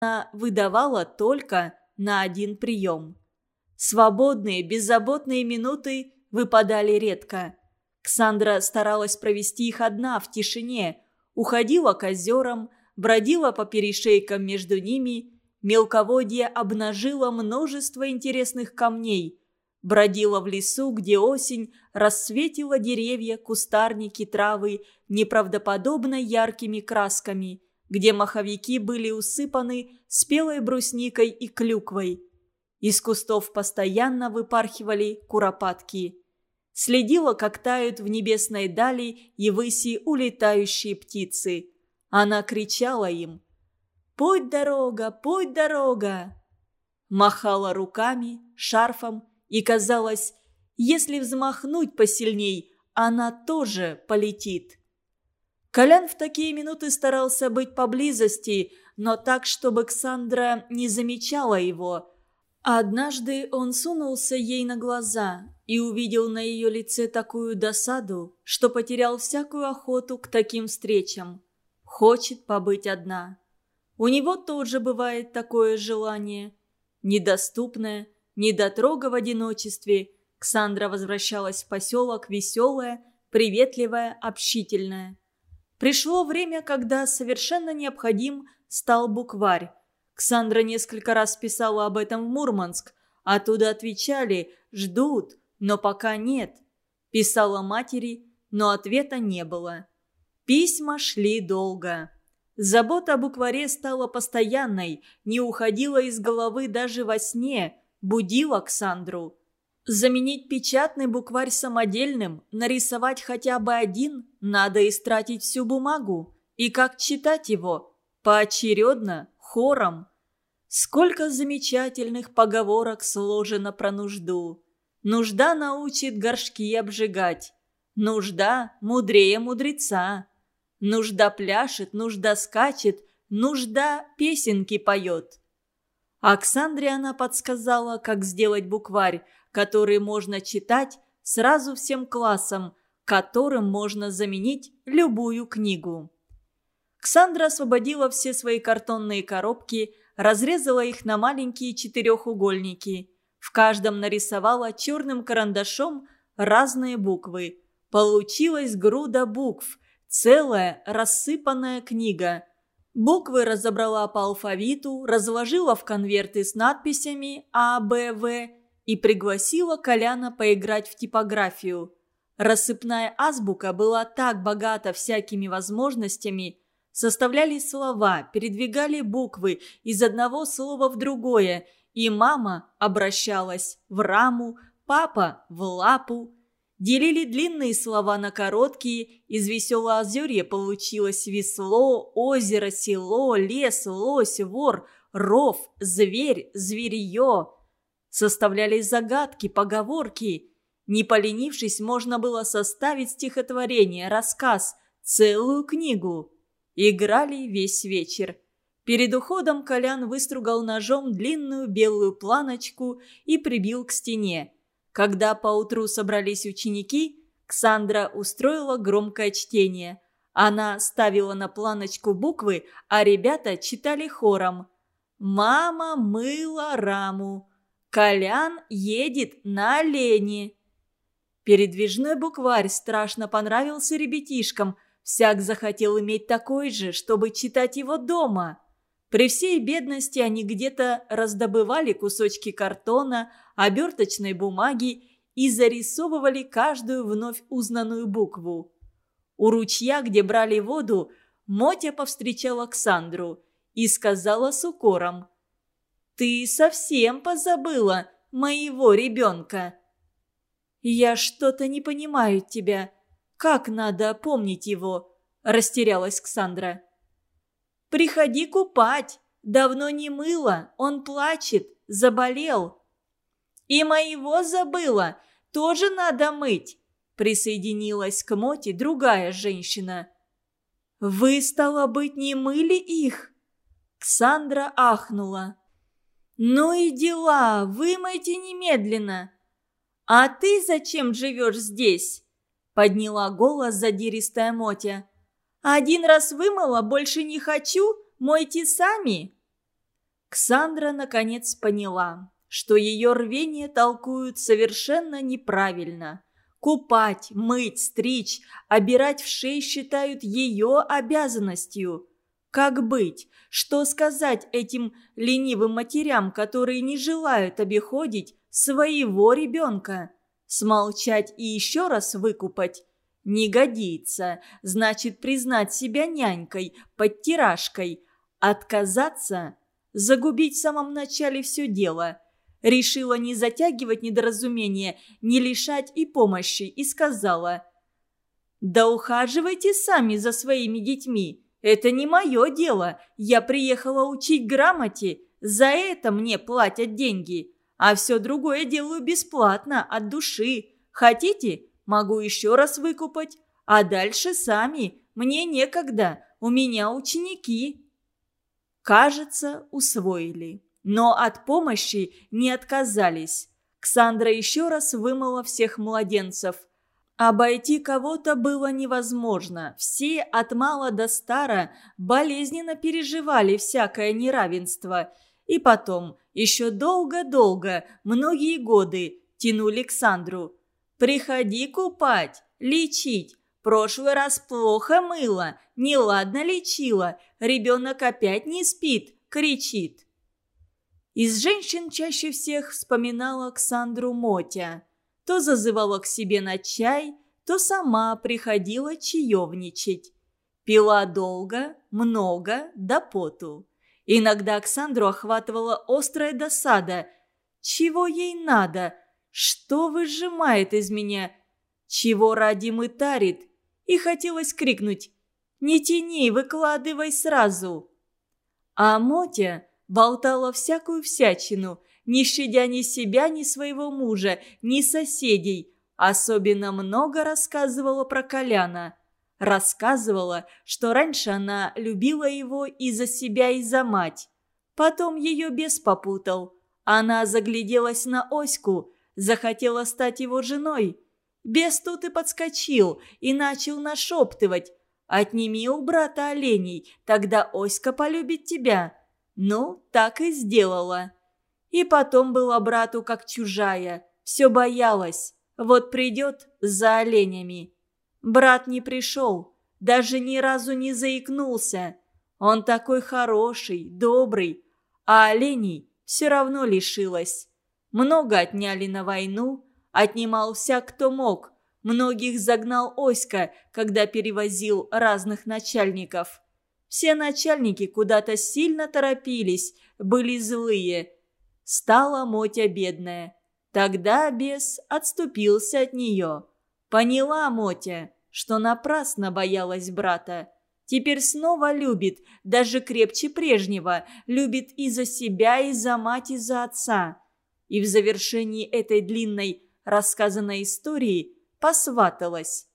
она выдавала только на один прием. Свободные, беззаботные минуты выпадали редко. Ксандра старалась провести их одна, в тишине, уходила к озерам, бродила по перешейкам между ними, мелководье обнажило множество интересных камней, бродила в лесу, где осень рассветила деревья, кустарники, травы неправдоподобно яркими красками – где маховики были усыпаны спелой брусникой и клюквой. Из кустов постоянно выпархивали куропатки. Следила, как тают в небесной дали и выси улетающие птицы. Она кричала им «Путь дорога, путь дорога!» Махала руками, шарфом, и казалось, если взмахнуть посильней, она тоже полетит. Колян в такие минуты старался быть поблизости, но так, чтобы Ксандра не замечала его. Однажды он сунулся ей на глаза и увидел на ее лице такую досаду, что потерял всякую охоту к таким встречам. Хочет побыть одна. У него тоже бывает такое желание. Недоступное, недотрога в одиночестве, Ксандра возвращалась в поселок веселая, приветливая, общительная. Пришло время, когда совершенно необходим стал букварь. Ксандра несколько раз писала об этом в Мурманск. Оттуда отвечали «ждут, но пока нет». Писала матери, но ответа не было. Письма шли долго. Забота о букваре стала постоянной, не уходила из головы даже во сне, будила Ксандру. Заменить печатный букварь самодельным, нарисовать хотя бы один, надо истратить всю бумагу. И как читать его? Поочередно, хором. Сколько замечательных поговорок сложено про нужду. Нужда научит горшки обжигать. Нужда мудрее мудреца. Нужда пляшет, нужда скачет, нужда песенки поет. Оксандре она подсказала, как сделать букварь, который можно читать сразу всем классам, которым можно заменить любую книгу. Ксандра освободила все свои картонные коробки, разрезала их на маленькие четырехугольники. В каждом нарисовала черным карандашом разные буквы. Получилась груда букв, целая рассыпанная книга. Буквы разобрала по алфавиту, разложила в конверты с надписями А, Б, В и пригласила Коляна поиграть в типографию. Рассыпная азбука была так богата всякими возможностями, составляли слова, передвигали буквы из одного слова в другое, и мама обращалась в раму, папа в лапу. Делили длинные слова на короткие, из веселого озерья получилось весло, озеро, село, лес, лось, вор, ров, зверь, зверье. Составлялись загадки, поговорки. Не поленившись, можно было составить стихотворение, рассказ, целую книгу. Играли весь вечер. Перед уходом Колян выстругал ножом длинную белую планочку и прибил к стене. Когда поутру собрались ученики, Ксандра устроила громкое чтение. Она ставила на планочку буквы, а ребята читали хором. «Мама мыла раму, Колян едет на олене. Передвижной букварь страшно понравился ребятишкам. Всяк захотел иметь такой же, чтобы читать его дома. При всей бедности они где-то раздобывали кусочки картона, оберточной бумаги и зарисовывали каждую вновь узнанную букву. У ручья, где брали воду, Мотя повстречала Александру и сказала с укором – ты совсем позабыла моего ребенка. Я что-то не понимаю тебя. Как надо помнить его? Растерялась Ксандра. Приходи купать. Давно не мыла. Он плачет. Заболел. И моего забыла. Тоже надо мыть. Присоединилась к Моте другая женщина. «Вы, стало быть, не мыли их?» Ксандра ахнула. «Ну и дела, вымойте немедленно!» «А ты зачем живешь здесь?» Подняла голос задиристая Мотя. «Один раз вымыла, больше не хочу, мойте сами!» Ксандра наконец поняла, что ее рвение толкуют совершенно неправильно. Купать, мыть, стричь, обирать в шеи считают ее обязанностью. Как быть? Что сказать этим ленивым матерям, которые не желают обиходить своего ребенка? Смолчать и еще раз выкупать? Не годится. Значит, признать себя нянькой, подтирашкой. Отказаться? Загубить в самом начале все дело. Решила не затягивать недоразумение, не лишать и помощи, и сказала. «Да ухаживайте сами за своими детьми. Это не мое дело. Я приехала учить грамоте. За это мне платят деньги. А все другое делаю бесплатно, от души. Хотите, могу еще раз выкупать. А дальше сами. Мне некогда. У меня ученики». Кажется, усвоили. Но от помощи не отказались. Ксандра еще раз вымыла всех младенцев. Обойти кого-то было невозможно. Все от мала до стара болезненно переживали всякое неравенство. И потом, еще долго-долго, многие годы, тянули Ксандру. «Приходи купать, лечить. Прошлый раз плохо мыло, неладно лечила. Ребенок опять не спит, кричит». Из женщин чаще всех вспоминала Александру Мотя. То зазывала к себе на чай, то сама приходила чаевничать. Пила долго, много, до поту. Иногда Оксандру охватывала острая досада. Чего ей надо? Что выжимает из меня? Чего ради мытарит? И хотелось крикнуть «Не тяни, выкладывай сразу!» А Мотя болтала всякую всячину, не щадя ни себя, ни своего мужа, ни соседей. Особенно много рассказывала про Коляна. Рассказывала, что раньше она любила его и за себя, и за мать. Потом ее бес попутал. Она загляделась на Оську, захотела стать его женой. Бес тут и подскочил и начал нашептывать. «Отними у брата оленей, тогда Оська полюбит тебя». Ну, так и сделала. И потом была брату как чужая, все боялась. Вот придет за оленями. Брат не пришел, даже ни разу не заикнулся. Он такой хороший, добрый, а оленей все равно лишилась. Много отняли на войну, отнимал вся, кто мог. Многих загнал Оська, когда перевозил разных начальников. Все начальники куда-то сильно торопились, были злые. Стала Мотя бедная. Тогда бес отступился от нее. Поняла Мотя, что напрасно боялась брата. Теперь снова любит, даже крепче прежнего, любит и за себя, и за мать, и за отца. И в завершении этой длинной рассказанной истории посваталась.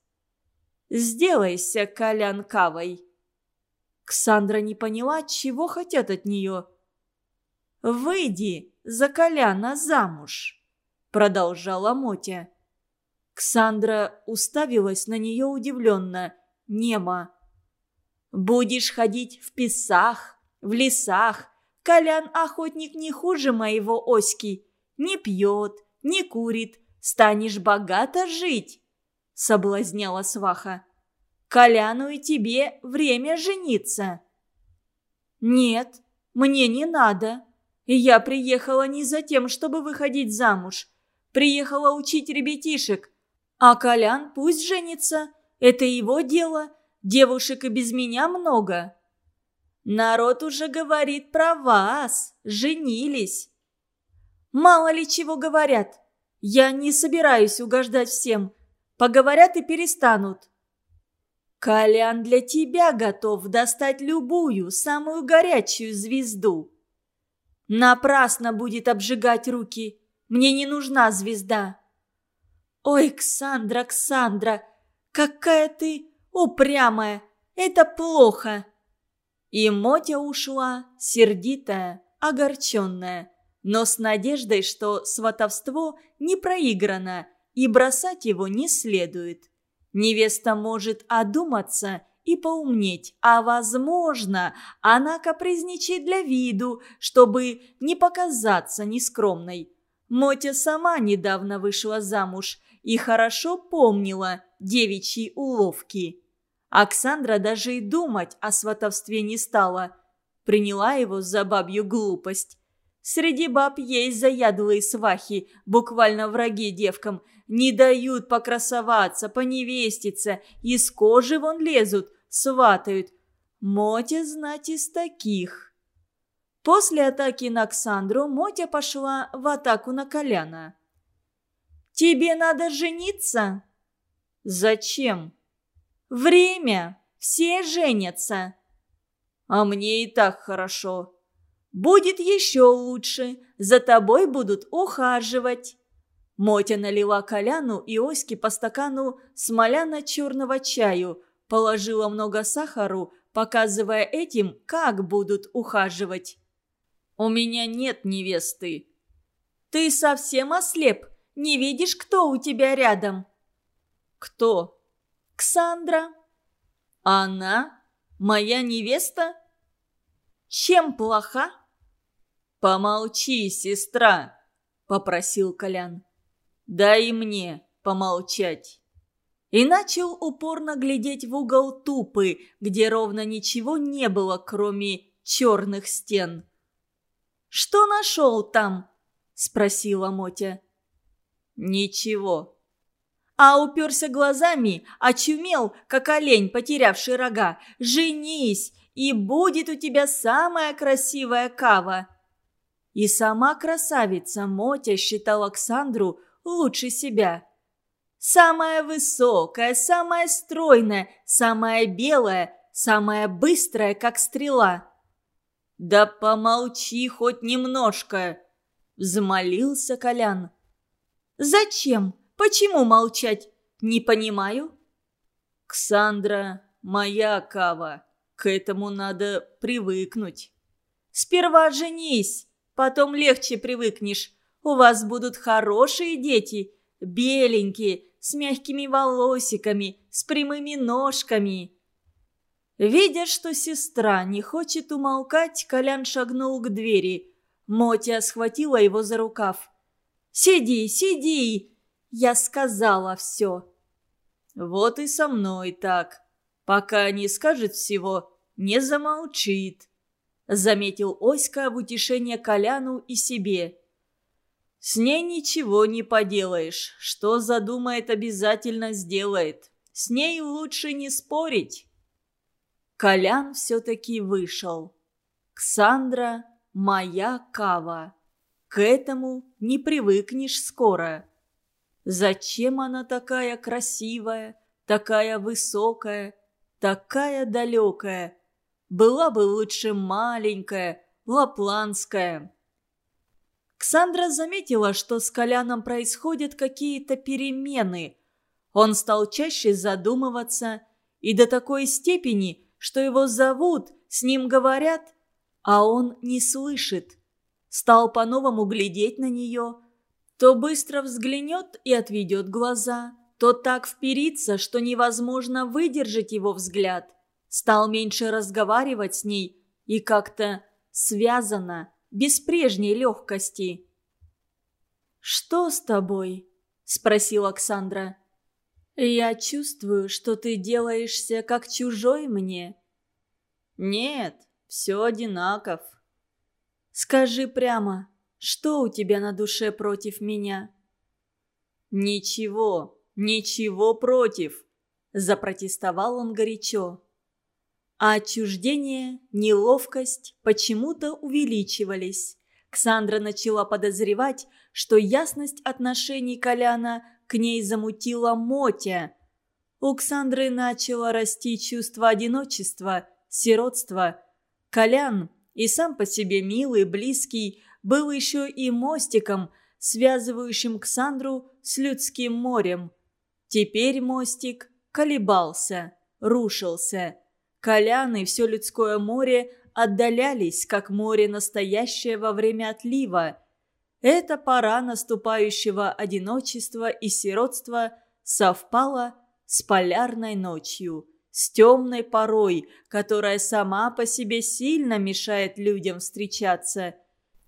«Сделайся Колян Кавой». Ксандра не поняла, чего хотят от нее. «Выйди за Коляна замуж», — продолжала Мотя. Ксандра уставилась на нее удивленно, нема. «Будешь ходить в песах, в лесах. Колян охотник не хуже моего Оськи. Не пьет, не курит. Станешь богато жить», — соблазняла сваха. Коляну и тебе время жениться». «Нет, мне не надо. Я приехала не за тем, чтобы выходить замуж. Приехала учить ребятишек. А Колян пусть женится. Это его дело. Девушек и без меня много». «Народ уже говорит про вас. Женились». «Мало ли чего говорят. Я не собираюсь угождать всем. Поговорят и перестанут». Колян для тебя готов достать любую, самую горячую звезду. Напрасно будет обжигать руки. Мне не нужна звезда. Ой, Ксандра, Ксандра, какая ты упрямая. Это плохо. И Мотя ушла, сердитая, огорченная, но с надеждой, что сватовство не проиграно и бросать его не следует. Невеста может одуматься и поумнеть, а возможно, она капризничает для виду, чтобы не показаться нескромной. Мотя сама недавно вышла замуж и хорошо помнила девичьи уловки. Оксандра даже и думать о сватовстве не стала. Приняла его за бабью глупость. Среди баб есть заядлые свахи, буквально враги девкам. Не дают покрасоваться, поневеститься, из кожи вон лезут, сватают. Мотя знать из таких. После атаки на Оксандру Мотя пошла в атаку на Коляна. «Тебе надо жениться?» «Зачем?» «Время! Все женятся!» «А мне и так хорошо!» Будет еще лучше. За тобой будут ухаживать». Мотя налила Коляну и Оське по стакану смоляно-черного чаю, положила много сахару, показывая этим, как будут ухаживать. «У меня нет невесты». «Ты совсем ослеп? Не видишь, кто у тебя рядом?» «Кто?» «Ксандра». «Она? Моя невеста?» «Чем плоха?» «Помолчи, сестра!» – попросил Колян. «Дай мне помолчать!» И начал упорно глядеть в угол тупы, где ровно ничего не было, кроме черных стен. «Что нашел там?» – спросила Мотя. «Ничего». А уперся глазами, очумел, как олень, потерявший рога. «Женись, и будет у тебя самая красивая кава!» И сама красавица Мотя считала Александру лучше себя. Самая высокая, самая стройная, самая белая, самая быстрая, как стрела. «Да помолчи хоть немножко!» – взмолился Колян. «Зачем? Почему молчать? Не понимаю». «Ксандра, моя кава, к этому надо привыкнуть». «Сперва женись!» Потом легче привыкнешь. У вас будут хорошие дети, беленькие, с мягкими волосиками, с прямыми ножками». Видя, что сестра не хочет умолкать, Колян шагнул к двери. Мотя схватила его за рукав. «Сиди, сиди!» Я сказала все. «Вот и со мной так. Пока не скажет всего, не замолчит». – заметил Оська в утешение Коляну и себе. «С ней ничего не поделаешь. Что задумает, обязательно сделает. С ней лучше не спорить». Колян все-таки вышел. «Ксандра – моя кава. К этому не привыкнешь скоро. Зачем она такая красивая, такая высокая, такая далекая?» Была бы лучше маленькая, лапландская. Ксандра заметила, что с Коляном происходят какие-то перемены. Он стал чаще задумываться и до такой степени, что его зовут, с ним говорят, а он не слышит. Стал по-новому глядеть на нее. То быстро взглянет и отведет глаза, то так вперится, что невозможно выдержать его взгляд стал меньше разговаривать с ней и как-то связано, без прежней легкости. «Что с тобой?» – спросила Оксандра. «Я чувствую, что ты делаешься как чужой мне». «Нет, все одинаков». «Скажи прямо, что у тебя на душе против меня?» «Ничего, ничего против», – запротестовал он горячо. А отчуждение, неловкость почему-то увеличивались. Ксандра начала подозревать, что ясность отношений Коляна к ней замутила Мотя. У Ксандры начало расти чувство одиночества, сиротства. Колян, и сам по себе милый, близкий, был еще и мостиком, связывающим Ксандру с людским морем. Теперь мостик колебался, рушился – Колян и все людское море отдалялись, как море настоящее во время отлива. Эта пора наступающего одиночества и сиротства совпала с полярной ночью, с темной порой, которая сама по себе сильно мешает людям встречаться.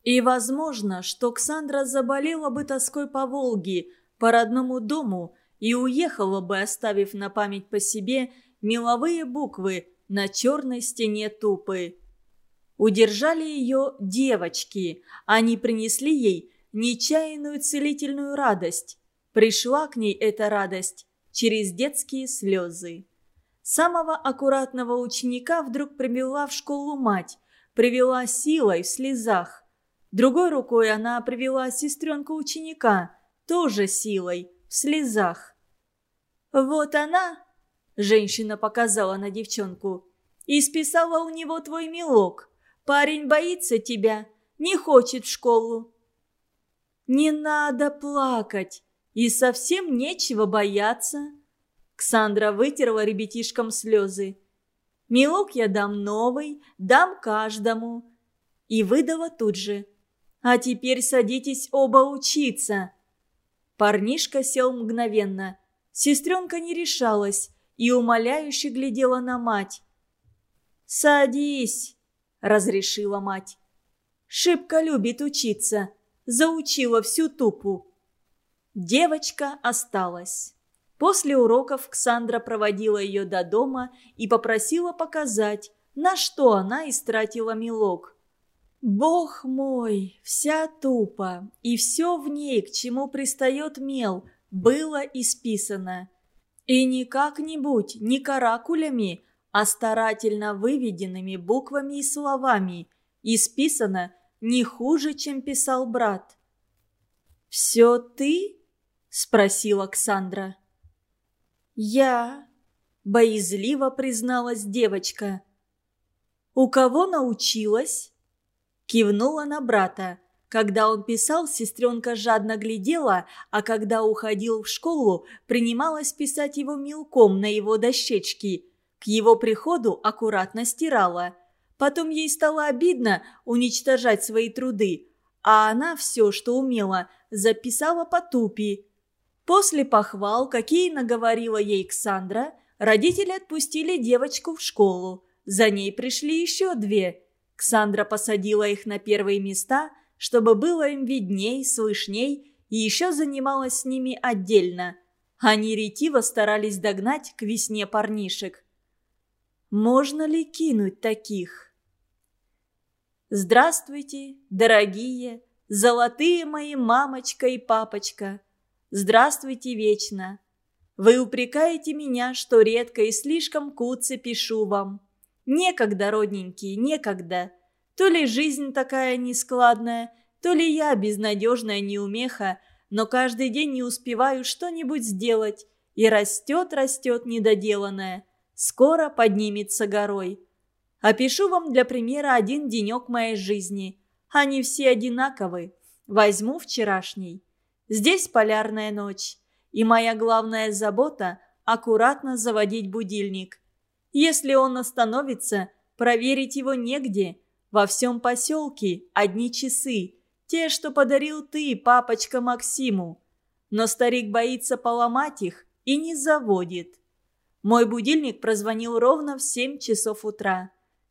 И возможно, что Ксандра заболела бы тоской по Волге, по родному дому, и уехала бы, оставив на память по себе меловые буквы на черной стене тупы. Удержали ее девочки, они принесли ей нечаянную целительную радость. Пришла к ней эта радость через детские слезы. Самого аккуратного ученика вдруг привела в школу мать, привела силой в слезах. Другой рукой она привела сестренку ученика, тоже силой, в слезах. «Вот она», – женщина показала на девчонку, – «и списала у него твой мелок. Парень боится тебя, не хочет в школу». «Не надо плакать, и совсем нечего бояться», Ксандра вытерла ребятишкам слезы. «Мелок я дам новый, дам каждому». И выдала тут же. «А теперь садитесь оба учиться». Парнишка сел мгновенно. Сестренка не решалась и умоляюще глядела на мать. «Садись», — разрешила мать. «Шибко любит учиться, заучила всю тупу». Девочка осталась. После уроков Ксандра проводила ее до дома и попросила показать, на что она истратила мелок. «Бог мой, вся тупо, и все в ней, к чему пристает мел, было исписано. И не как-нибудь, не каракулями, а старательно выведенными буквами и словами, исписано не хуже, чем писал брат». «Все ты?» – спросила Ксандра. «Я...» – боязливо призналась девочка. «У кого научилась?» Кивнула на брата. Когда он писал, сестренка жадно глядела, а когда уходил в школу, принималась писать его мелком на его дощечки. К его приходу аккуратно стирала. Потом ей стало обидно уничтожать свои труды, а она все, что умела, записала по тупи. После похвал, какие наговорила ей Ксандра, родители отпустили девочку в школу. За ней пришли еще две. Ксандра посадила их на первые места, чтобы было им видней, слышней, и еще занималась с ними отдельно. Они ретиво старались догнать к весне парнишек. Можно ли кинуть таких? Здравствуйте, дорогие, золотые мои мамочка и папочка. Здравствуйте вечно. Вы упрекаете меня, что редко и слишком куце пишу вам. Некогда, родненькие, некогда. То ли жизнь такая нескладная, то ли я безнадежная неумеха, но каждый день не успеваю что-нибудь сделать, и растет-растет недоделанное. Скоро поднимется горой. Опишу вам для примера один денек моей жизни. Они все одинаковы. Возьму вчерашний. Здесь полярная ночь, и моя главная забота – аккуратно заводить будильник. Если он остановится, проверить его негде. Во всем поселке одни часы, те, что подарил ты, папочка Максиму. Но старик боится поломать их и не заводит. Мой будильник прозвонил ровно в семь часов утра.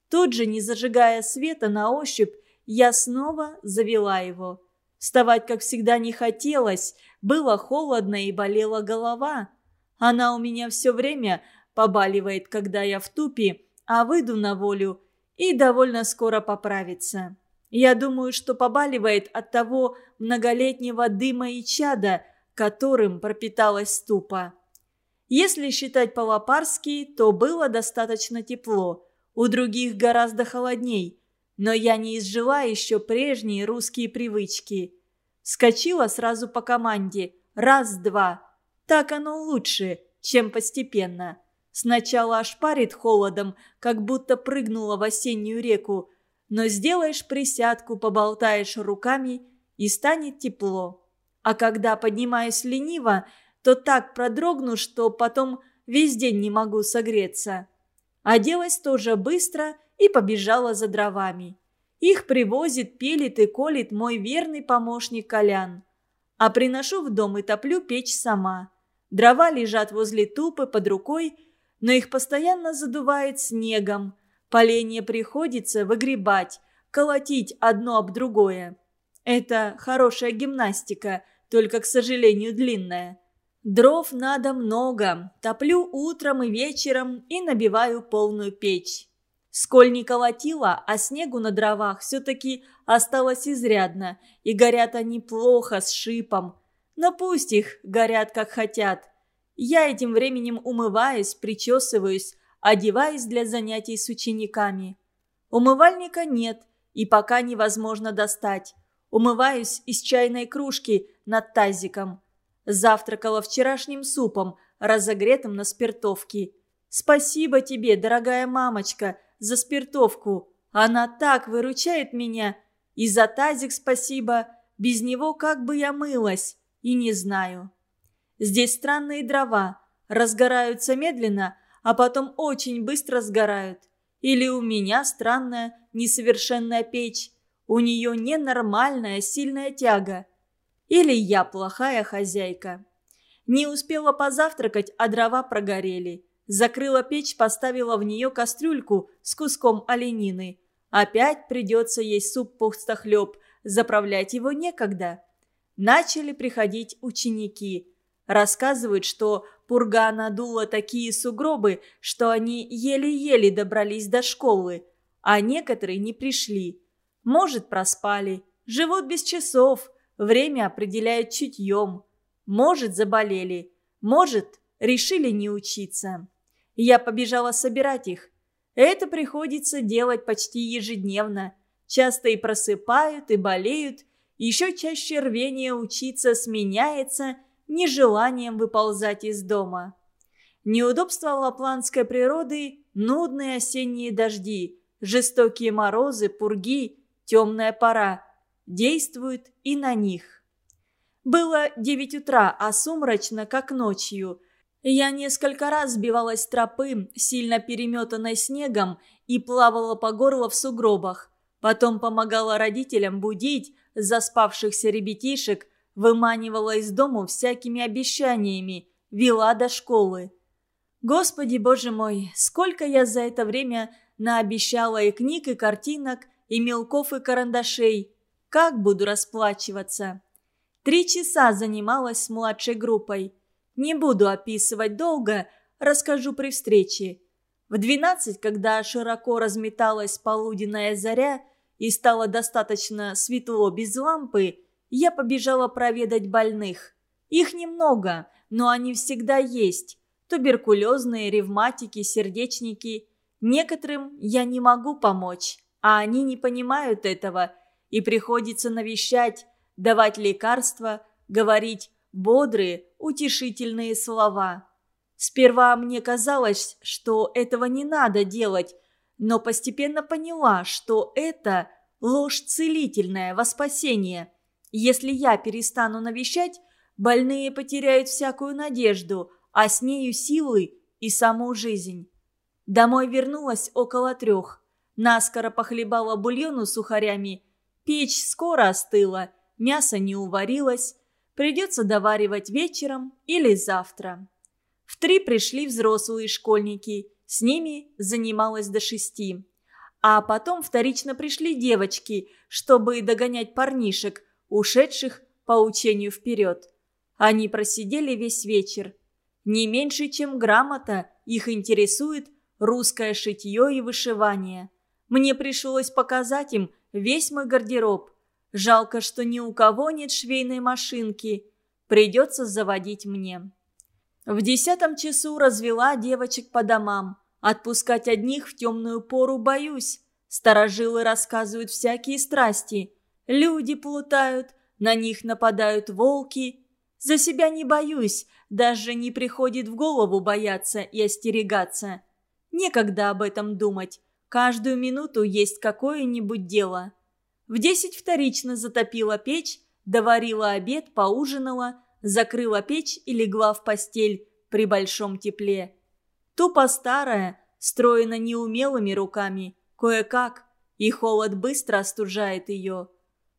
Тут же, не зажигая света на ощупь, я снова завела его – Вставать, как всегда, не хотелось, было холодно и болела голова. Она у меня все время побаливает, когда я в тупе, а выйду на волю и довольно скоро поправится. Я думаю, что побаливает от того многолетнего дыма и чада, которым пропиталась ступа. Если считать по-лопарски, то было достаточно тепло, у других гораздо холодней – но я не изжила еще прежние русские привычки. Скочила сразу по команде. Раз-два. Так оно лучше, чем постепенно. Сначала аж парит холодом, как будто прыгнула в осеннюю реку. Но сделаешь присядку, поболтаешь руками, и станет тепло. А когда поднимаюсь лениво, то так продрогну, что потом весь день не могу согреться. Оделась тоже быстро – и побежала за дровами. Их привозит, пилит и колит мой верный помощник Колян. А приношу в дом и топлю печь сама. Дрова лежат возле тупы под рукой, но их постоянно задувает снегом. Поленья приходится выгребать, колотить одно об другое. Это хорошая гимнастика, только, к сожалению, длинная. Дров надо много, топлю утром и вечером и набиваю полную печь. Сколь не колотила, а снегу на дровах все-таки осталось изрядно, и горят они плохо, с шипом. Но пусть их горят как хотят. Я этим временем умываюсь, причесываюсь, одеваюсь для занятий с учениками. Умывальника нет, и пока невозможно достать. Умываюсь из чайной кружки над тазиком. Завтракала вчерашним супом, разогретым на спиртовке. Спасибо тебе, дорогая мамочка, за спиртовку. Она так выручает меня. И за тазик спасибо. Без него как бы я мылась. И не знаю. Здесь странные дрова. Разгораются медленно, а потом очень быстро сгорают. Или у меня странная, несовершенная печь. У нее ненормальная, сильная тяга. Или я плохая хозяйка. Не успела позавтракать, а дрова прогорели. Закрыла печь, поставила в нее кастрюльку с куском оленины. Опять придется есть суп-пухстохлеб, заправлять его некогда. Начали приходить ученики. Рассказывают, что пурга надула такие сугробы, что они еле-еле добрались до школы, а некоторые не пришли. Может, проспали, живут без часов, время определяют чутьем. Может, заболели, может, решили не учиться. Я побежала собирать их. Это приходится делать почти ежедневно. Часто и просыпают, и болеют. Еще чаще рвение учиться сменяется нежеланием выползать из дома. Неудобства лапландской природы – нудные осенние дожди, жестокие морозы, пурги, темная пора – действуют и на них. Было девять утра, а сумрачно, как ночью – я несколько раз сбивалась с тропы, сильно переметанной снегом, и плавала по горло в сугробах. Потом помогала родителям будить заспавшихся ребятишек, выманивала из дому всякими обещаниями, вела до школы. Господи, боже мой, сколько я за это время наобещала и книг, и картинок, и мелков, и карандашей. Как буду расплачиваться? Три часа занималась с младшей группой. Не буду описывать долго, расскажу при встрече. В двенадцать, когда широко разметалась полуденная заря и стало достаточно светло без лампы, я побежала проведать больных. Их немного, но они всегда есть. Туберкулезные, ревматики, сердечники. Некоторым я не могу помочь, а они не понимают этого, и приходится навещать, давать лекарства, говорить бодрые, утешительные слова. Сперва мне казалось, что этого не надо делать, но постепенно поняла, что это ложь целительная во спасение. Если я перестану навещать, больные потеряют всякую надежду, а с нею силы и саму жизнь. Домой вернулась около трех. Наскоро похлебала бульону сухарями. Печь скоро остыла, мясо не уварилось, Придется доваривать вечером или завтра. В три пришли взрослые школьники. С ними занималась до шести. А потом вторично пришли девочки, чтобы догонять парнишек, ушедших по учению вперед. Они просидели весь вечер. Не меньше, чем грамота, их интересует русское шитье и вышивание. Мне пришлось показать им весь мой гардероб – Жалко, что ни у кого нет швейной машинки. Придется заводить мне. В десятом часу развела девочек по домам. Отпускать одних в темную пору боюсь. Старожилы рассказывают всякие страсти. Люди плутают, на них нападают волки. За себя не боюсь, даже не приходит в голову бояться и остерегаться. Некогда об этом думать. Каждую минуту есть какое-нибудь дело. В десять вторично затопила печь, доварила обед, поужинала, закрыла печь и легла в постель при большом тепле. Тупо старая, строена неумелыми руками, кое-как, и холод быстро остужает ее.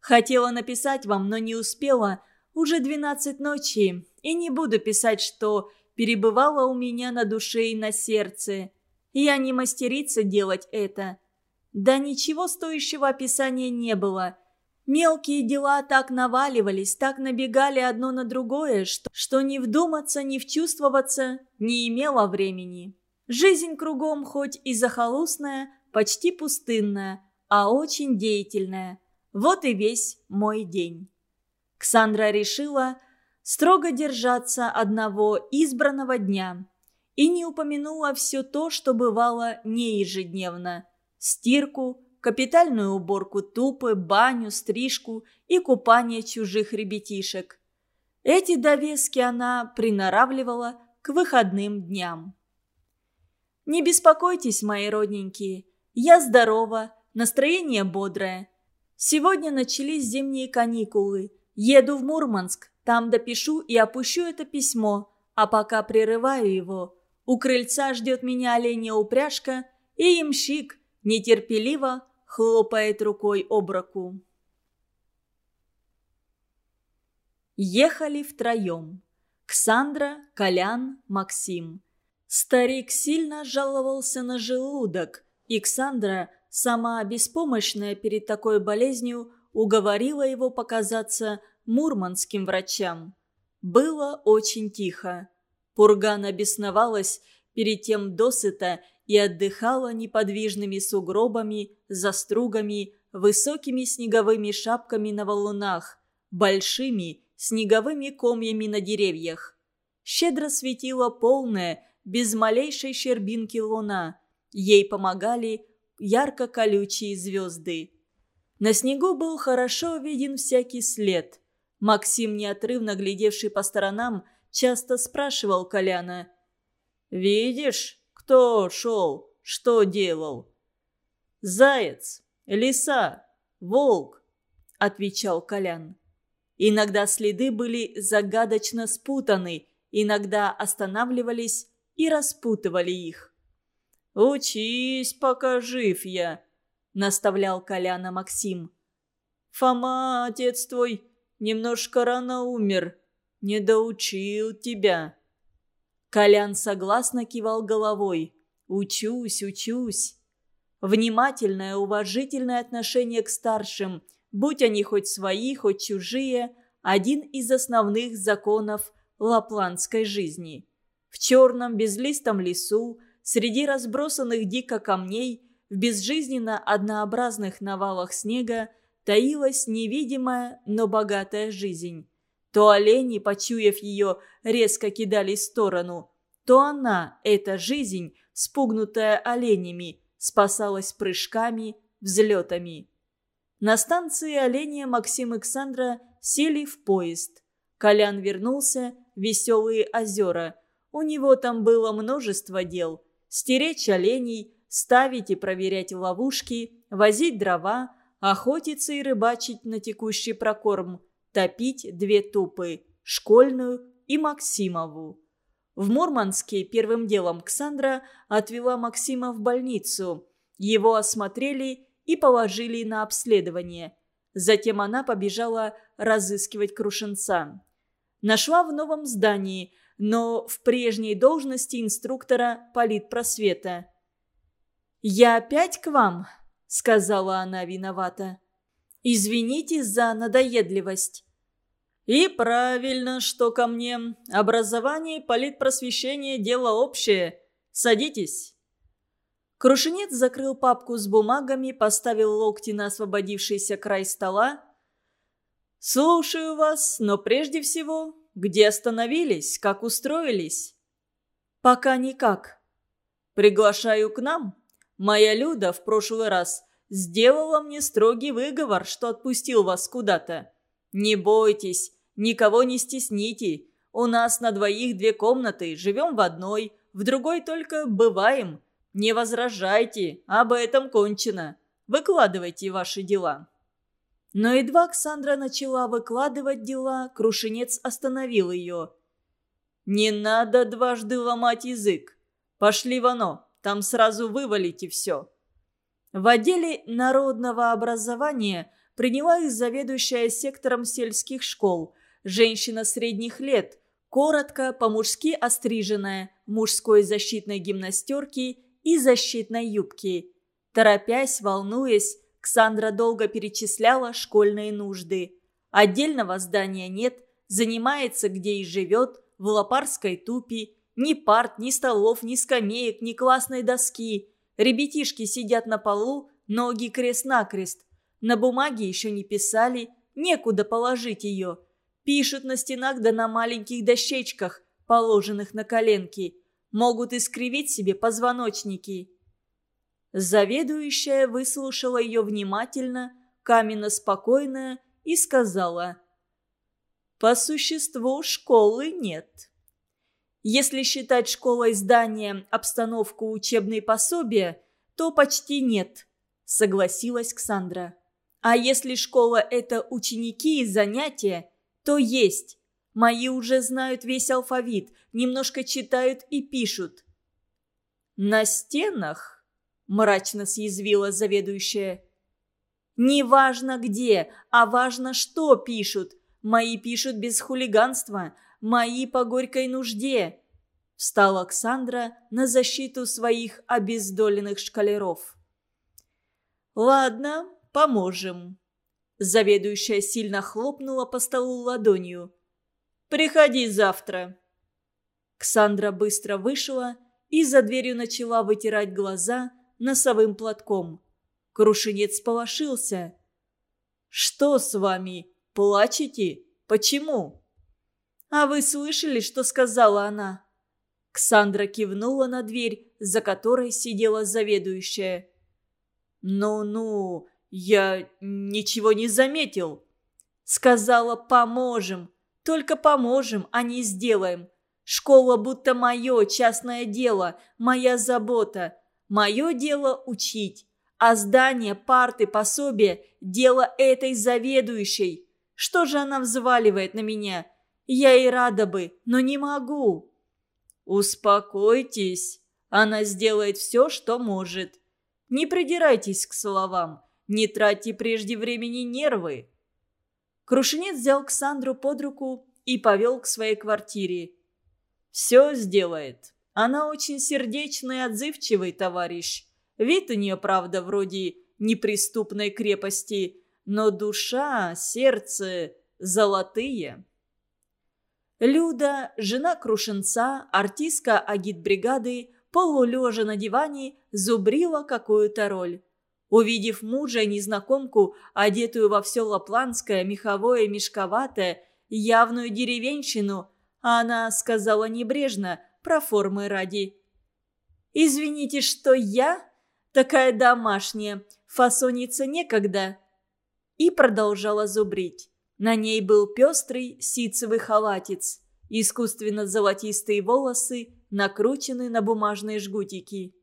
Хотела написать вам, но не успела, уже двенадцать ночи, и не буду писать, что перебывала у меня на душе и на сердце. Я не мастерица делать это. Да ничего стоящего описания не было. Мелкие дела так наваливались, так набегали одно на другое, что, что ни вдуматься, ни вчувствоваться не имело времени. Жизнь кругом хоть и захолустная, почти пустынная, а очень деятельная. Вот и весь мой день. Ксандра решила строго держаться одного избранного дня и не упомянула все то, что бывало не ежедневно. Стирку, капитальную уборку тупы, баню, стрижку и купание чужих ребятишек. Эти довески она приноравливала к выходным дням. Не беспокойтесь, мои родненькие. Я здорова, настроение бодрое. Сегодня начались зимние каникулы. Еду в Мурманск, там допишу и опущу это письмо, а пока прерываю его. У крыльца ждет меня оленя упряжка, и ямщик нетерпеливо хлопает рукой об руку. Ехали втроем. Ксандра, Колян, Максим. Старик сильно жаловался на желудок, и Ксандра, сама беспомощная перед такой болезнью, уговорила его показаться мурманским врачам. Было очень тихо. Пургана бесновалась перед тем досыта и отдыхала неподвижными сугробами, застругами, высокими снеговыми шапками на валунах, большими снеговыми комьями на деревьях. Щедро светила полная, без малейшей щербинки луна. Ей помогали ярко-колючие звезды. На снегу был хорошо виден всякий след. Максим, неотрывно глядевший по сторонам, часто спрашивал Коляна. «Видишь, кто шел, что делал?» «Заяц, лиса, волк», — отвечал Колян. Иногда следы были загадочно спутаны, иногда останавливались и распутывали их. «Учись, пока жив я», — наставлял Коляна Максим. «Фома, отец твой, немножко рано умер, не доучил тебя». Колян согласно кивал головой. «Учусь, учусь». Внимательное, уважительное отношение к старшим, будь они хоть свои, хоть чужие, один из основных законов лапландской жизни. В черном безлистом лесу, среди разбросанных дико камней, в безжизненно однообразных навалах снега таилась невидимая, но богатая жизнь. То олени, почуяв ее, резко кидались в сторону, то она, эта жизнь, спугнутая оленями, спасалась прыжками, взлетами. На станции оленя Максим и Ксандра сели в поезд. Колян вернулся, веселые озера – у него там было множество дел. Стеречь оленей, ставить и проверять ловушки, возить дрова, охотиться и рыбачить на текущий прокорм, топить две тупы – школьную и Максимову. В Мурманске первым делом Ксандра отвела Максима в больницу. Его осмотрели и положили на обследование. Затем она побежала разыскивать Крушенца. Нашла в новом здании – но в прежней должности инструктора политпросвета. «Я опять к вам?» – сказала она виновата. «Извините за надоедливость». «И правильно, что ко мне. Образование и политпросвещение – дело общее. Садитесь». Крушенец закрыл папку с бумагами, поставил локти на освободившийся край стола. «Слушаю вас, но прежде всего где остановились? Как устроились?» «Пока никак». «Приглашаю к нам. Моя Люда в прошлый раз сделала мне строгий выговор, что отпустил вас куда-то. Не бойтесь, никого не стесните. У нас на двоих две комнаты, живем в одной, в другой только бываем. Не возражайте, об этом кончено. Выкладывайте ваши дела». Но едва Ксандра начала выкладывать дела, Крушенец остановил ее. «Не надо дважды ломать язык. Пошли в оно, там сразу вывалите все». В отделе народного образования приняла их заведующая сектором сельских школ, женщина средних лет, коротко, по-мужски остриженная, мужской защитной гимнастерке и защитной юбке. Торопясь, волнуясь, Ксандра долго перечисляла школьные нужды. Отдельного здания нет, занимается где и живет, в Лопарской тупе. Ни парт, ни столов, ни скамеек, ни классной доски. Ребятишки сидят на полу, ноги крест-накрест. На бумаге еще не писали, некуда положить ее. Пишут на стенах да на маленьких дощечках, положенных на коленки. Могут искривить себе позвоночники. Заведующая выслушала ее внимательно, каменно спокойная, и сказала. «По существу школы нет. Если считать школой здание, обстановку, учебные пособия, то почти нет», — согласилась Ксандра. «А если школа — это ученики и занятия, то есть. Мои уже знают весь алфавит, немножко читают и пишут». «На стенах?» – мрачно съязвила заведующая. «Не важно где, а важно, что пишут. Мои пишут без хулиганства, мои по горькой нужде». Встала Оксандра на защиту своих обездоленных шкалеров. «Ладно, поможем». Заведующая сильно хлопнула по столу ладонью. «Приходи завтра». Ксандра быстро вышла и за дверью начала вытирать глаза носовым платком. Крушенец полошился. «Что с вами? Плачете? Почему?» «А вы слышали, что сказала она?» Ксандра кивнула на дверь, за которой сидела заведующая. «Ну-ну, я ничего не заметил». «Сказала, поможем. Только поможем, а не сделаем. Школа будто мое частное дело, моя забота. Мое дело учить, а здание, парты, пособие – дело этой заведующей. Что же она взваливает на меня? Я и рада бы, но не могу. Успокойтесь, она сделает все, что может. Не придирайтесь к словам, не тратьте прежде времени нервы. Крушенец взял Ксандру под руку и повел к своей квартире. Все сделает. Она очень сердечный и отзывчивый товарищ. Вид у нее, правда, вроде неприступной крепости, но душа, сердце золотые. Люда, жена Крушенца, артистка агитбригады, полулежа на диване, зубрила какую-то роль. Увидев мужа и незнакомку, одетую во все лапландское, меховое, мешковатое, явную деревенщину – она сказала небрежно, про формы ради. «Извините, что я такая домашняя, фасониться некогда». И продолжала зубрить. На ней был пестрый ситцевый халатец, искусственно золотистые волосы, накручены на бумажные жгутики.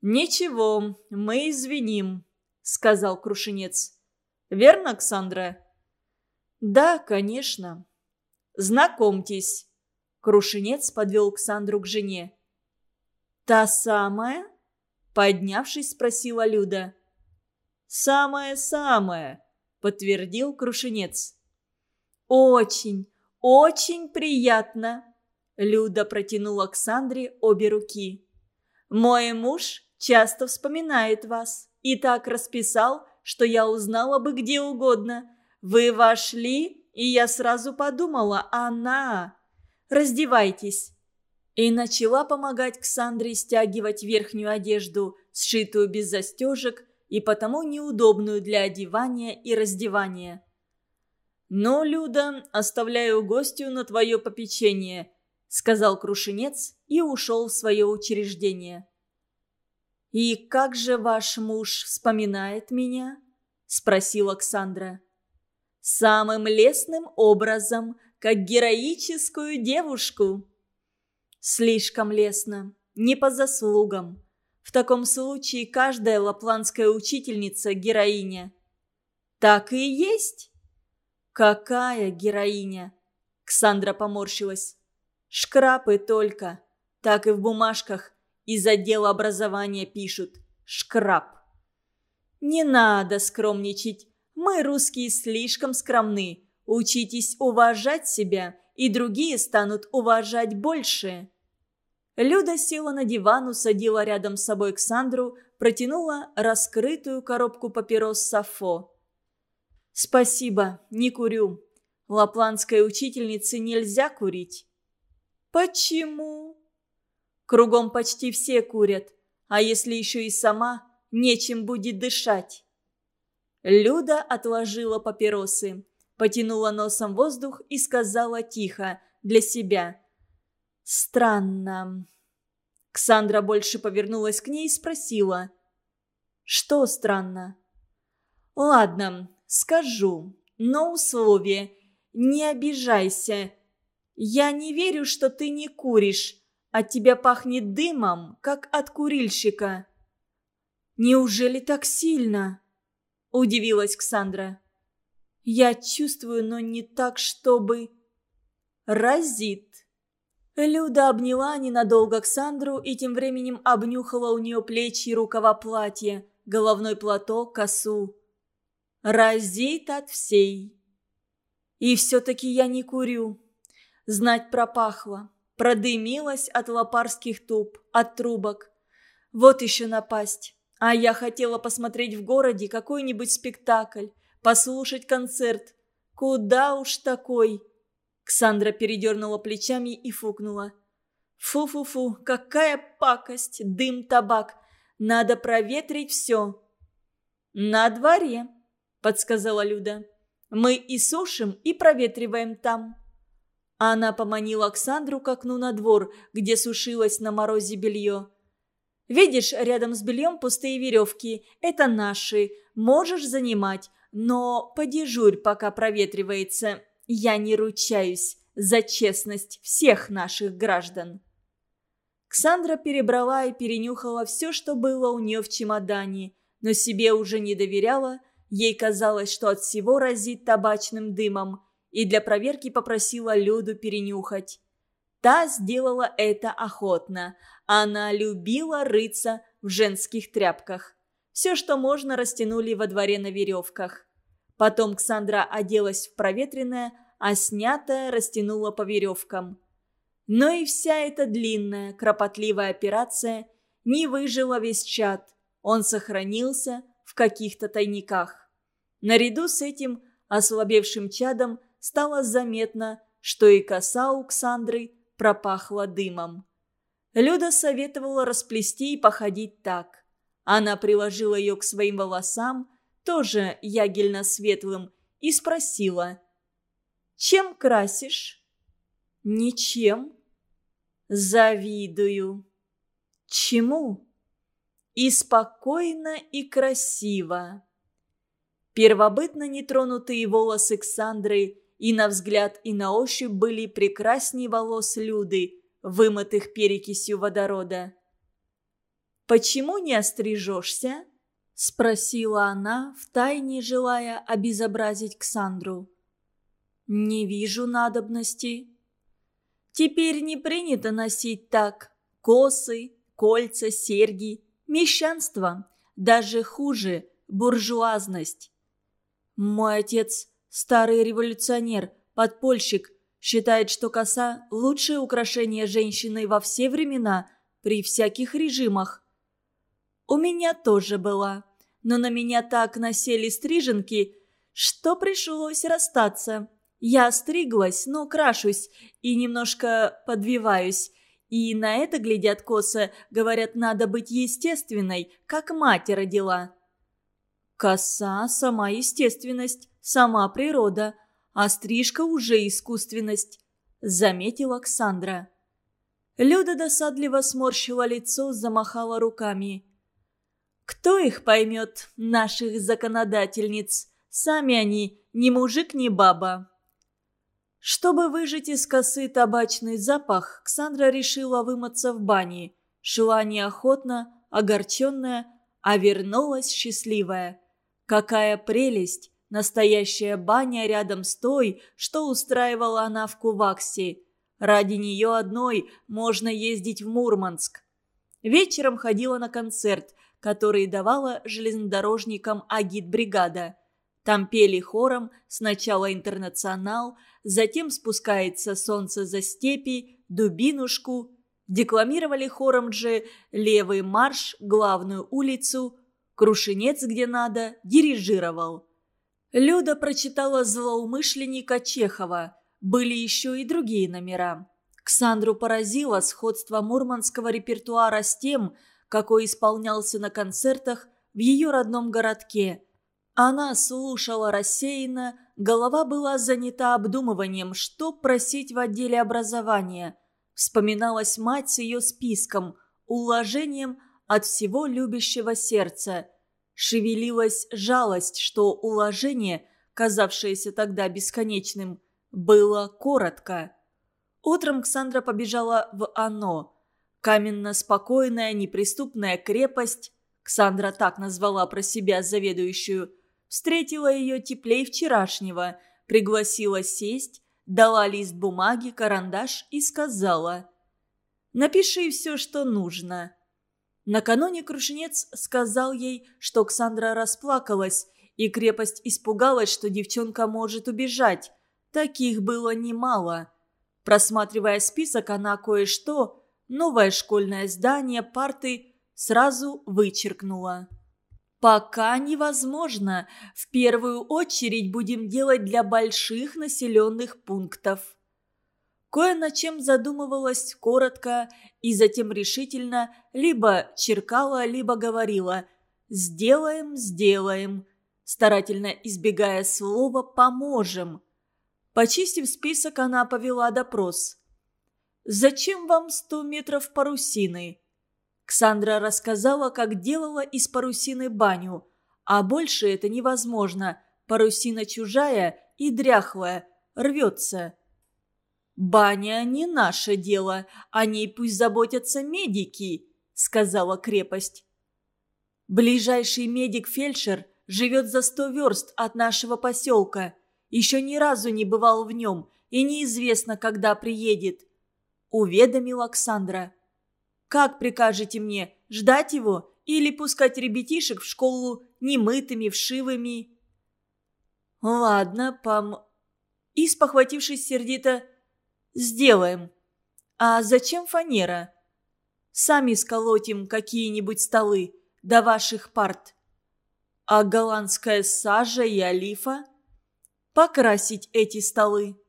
«Ничего, мы извиним», — сказал Крушенец. «Верно, Ксандра?» «Да, конечно». Знакомьтесь». Крушенец подвел Ксандру к жене. «Та самая?» Поднявшись, спросила Люда. «Самая-самая», — подтвердил Крушенец. «Очень, очень приятно!» Люда протянула Ксандре обе руки. «Мой муж часто вспоминает вас и так расписал, что я узнала бы где угодно. Вы вошли и я сразу подумала, она... Раздевайтесь. И начала помогать Ксандре стягивать верхнюю одежду, сшитую без застежек и потому неудобную для одевания и раздевания. «Ну, Люда, оставляю гостю на твое попечение», — сказал Крушенец и ушел в свое учреждение. «И как же ваш муж вспоминает меня?» — спросила Александра самым лестным образом, как героическую девушку. Слишком лестно, не по заслугам. В таком случае каждая лапландская учительница – героиня. Так и есть. Какая героиня? Ксандра поморщилась. Шкрапы только. Так и в бумажках из отдела образования пишут. Шкраб. Не надо скромничать. Мы, русские, слишком скромны. Учитесь уважать себя и другие станут уважать больше. Люда села на диван, усадила рядом с собой Ксандру, протянула раскрытую коробку папирос Сафо. «Спасибо, не курю. Лапландской учительнице нельзя курить». «Почему?» «Кругом почти все курят, а если еще и сама, нечем будет дышать». Люда отложила папиросы, потянула носом воздух и сказала тихо, для себя. «Странно». Ксандра больше повернулась к ней и спросила. «Что странно?» «Ладно, скажу, но условие. Не обижайся. Я не верю, что ты не куришь. От тебя пахнет дымом, как от курильщика». «Неужели так сильно?» – удивилась Ксандра. «Я чувствую, но не так, чтобы...» «Разит». Люда обняла ненадолго Ксандру и тем временем обнюхала у нее плечи и рукава платья, головной платок, косу. «Разит от всей». И все-таки я не курю. Знать пропахло. Продымилась от лопарских туб, от трубок. Вот еще напасть. А я хотела посмотреть в городе какой-нибудь спектакль, послушать концерт. Куда уж такой? Ксандра передернула плечами и фукнула. Фу-фу-фу, какая пакость, дым, табак. Надо проветрить все. На дворе, подсказала Люда. Мы и сушим, и проветриваем там. Она поманила Оксандру к окну на двор, где сушилось на морозе белье. Видишь, рядом с бельем пустые веревки. Это наши. Можешь занимать. Но подежурь, пока проветривается. Я не ручаюсь за честность всех наших граждан. Ксандра перебрала и перенюхала все, что было у нее в чемодане, но себе уже не доверяла. Ей казалось, что от всего разит табачным дымом, и для проверки попросила Люду перенюхать. Та сделала это охотно. Она любила рыться в женских тряпках. Все, что можно, растянули во дворе на веревках. Потом Ксандра оделась в проветренное, а снятое растянула по веревкам. Но и вся эта длинная, кропотливая операция не выжила весь чад. Он сохранился в каких-то тайниках. Наряду с этим ослабевшим чадом стало заметно, что и коса у Ксандры пропахла дымом. Люда советовала расплести и походить так. Она приложила ее к своим волосам, тоже ягельно-светлым, и спросила. «Чем красишь?» «Ничем». «Завидую». «Чему?» «И спокойно, и красиво». Первобытно нетронутые волосы Ксандры и на взгляд, и на ощупь были прекрасней волос Люды, вымытых перекисью водорода. «Почему не острижешься?» – спросила она, втайне желая обезобразить Ксандру. «Не вижу надобности». «Теперь не принято носить так. Косы, кольца, серьги, мещанство. Даже хуже – буржуазность». Мой отец – старый революционер, подпольщик, считает, что коса – лучшее украшение женщины во все времена, при всяких режимах. У меня тоже была, но на меня так насели стриженки, что пришлось расстаться. Я стриглась, но крашусь и немножко подвиваюсь. И на это глядят косо, говорят, надо быть естественной, как мать родила. Коса – сама естественность, сама природа, а стрижка уже искусственность», – заметила Оксандра. Люда досадливо сморщила лицо, замахала руками. «Кто их поймет, наших законодательниц? Сами они ни мужик, ни баба». Чтобы выжать из косы табачный запах, Ксандра решила вымыться в бане. Шла неохотно, огорченная, а вернулась счастливая. Какая прелесть! Настоящая баня рядом с той, что устраивала она в Куваксе. Ради нее одной можно ездить в Мурманск. Вечером ходила на концерт, который давала железнодорожникам агитбригада. Там пели хором сначала «Интернационал», затем «Спускается солнце за степи», «Дубинушку». Декламировали хором же «Левый марш», «Главную улицу», «Крушенец где надо», дирижировал. Люда прочитала «Злоумышленника» Чехова. Были еще и другие номера. Ксандру поразило сходство мурманского репертуара с тем, какой исполнялся на концертах в ее родном городке. Она слушала рассеянно, голова была занята обдумыванием, что просить в отделе образования. Вспоминалась мать с ее списком, уложением от всего любящего сердца. Шевелилась жалость, что уложение, казавшееся тогда бесконечным, было коротко. Утром Ксандра побежала в «Оно». Каменно-спокойная, неприступная крепость, Ксандра так назвала про себя заведующую, встретила ее теплей вчерашнего, пригласила сесть, дала лист бумаги, карандаш и сказала «Напиши все, что нужно». Накануне Крушенец сказал ей, что Ксандра расплакалась, и крепость испугалась, что девчонка может убежать. Таких было немало. Просматривая список, она кое-что, новое школьное здание, парты, сразу вычеркнула. Пока невозможно. В первую очередь будем делать для больших населенных пунктов. Кое над чем задумывалась коротко и затем решительно либо черкала, либо говорила «сделаем, сделаем», старательно избегая слова «поможем». Почистив список, она повела допрос. «Зачем вам сто метров парусины?» Ксандра рассказала, как делала из парусины баню. А больше это невозможно. Парусина чужая и дряхлая, рвется. «Баня не наше дело, о ней пусть заботятся медики», — сказала крепость. «Ближайший медик-фельдшер живет за сто верст от нашего поселка. Еще ни разу не бывал в нем, и неизвестно, когда приедет», — уведомила Оксандра. Как прикажете мне, ждать его или пускать ребятишек в школу немытыми, вшивыми?» «Ладно, пом...» И, спохватившись сердито, «Сделаем. А зачем фанера? Сами сколотим какие-нибудь столы до ваших парт. А голландская сажа и олифа? Покрасить эти столы».